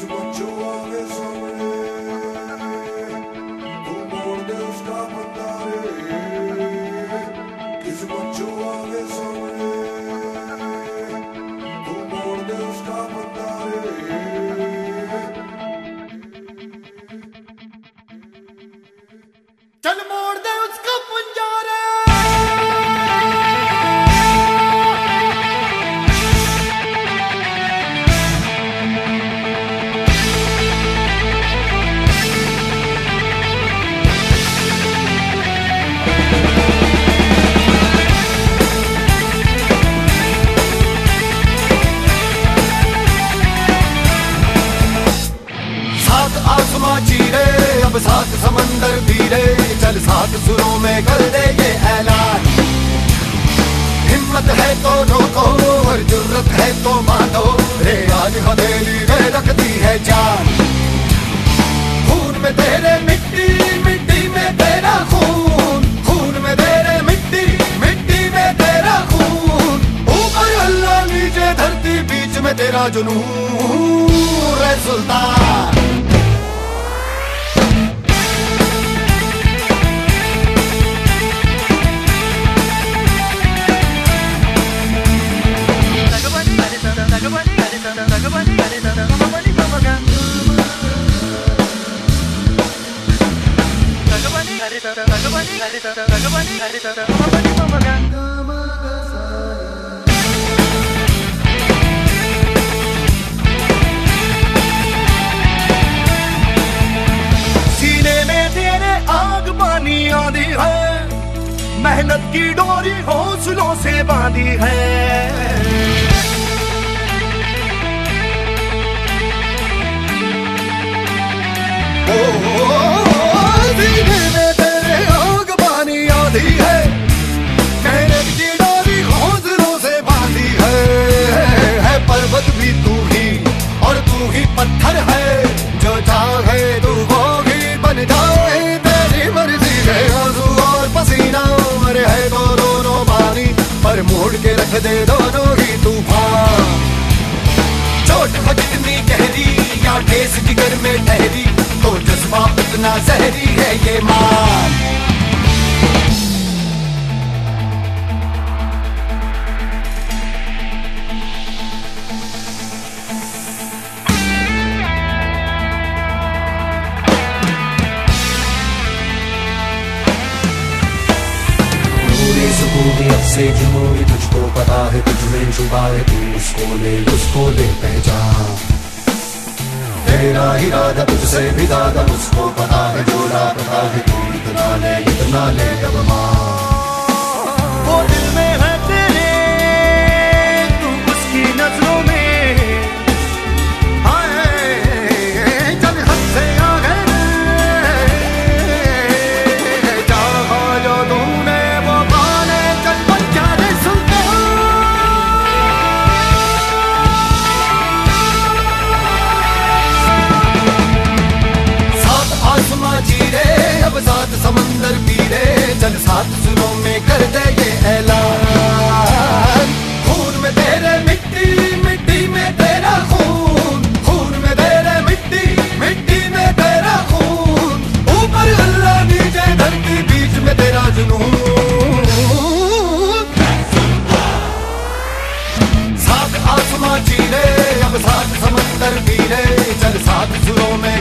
If you want your only सात समंदर पीरे चल सात सुरों में कर दे ये ऐलान। हिम्मत है तो रोको, और ज़रूरत है तो मानो रे आज हथेली में रखती है जान। खून में तेरे मिट्टी मिट्टी में तेरा खून। खून में तेरे मिट्टी मिट्टी में तेरा खून। ऊपर अल्लाह नीचे धरती, बीच में तेरा जुनून। सुल्तान। मेहनत की डोरी हौसलों से बांधी है। सीने सुकूनी अब से जुनूनी तुझको पता है, तुझ में छुपा है, तू उसको ले उसको ले पहचान। तेरा इरादा तुझसे भी ज़्यादा उसको पता है जो पता है, तू इतना ले इतना ले, अब में। सात सुरों में कर दे ये ऐलान। खून में तेरे मिट्टी मिट्टी में तेरा खून। खून में तेरे मिट्टी मिट्टी में तेरा खून। ऊपर अल्लाह नीचे धरती बीच में तेरा जुनून। सात आसमां चीरे, अब सात समंदर पीरे। चल सात सुरों में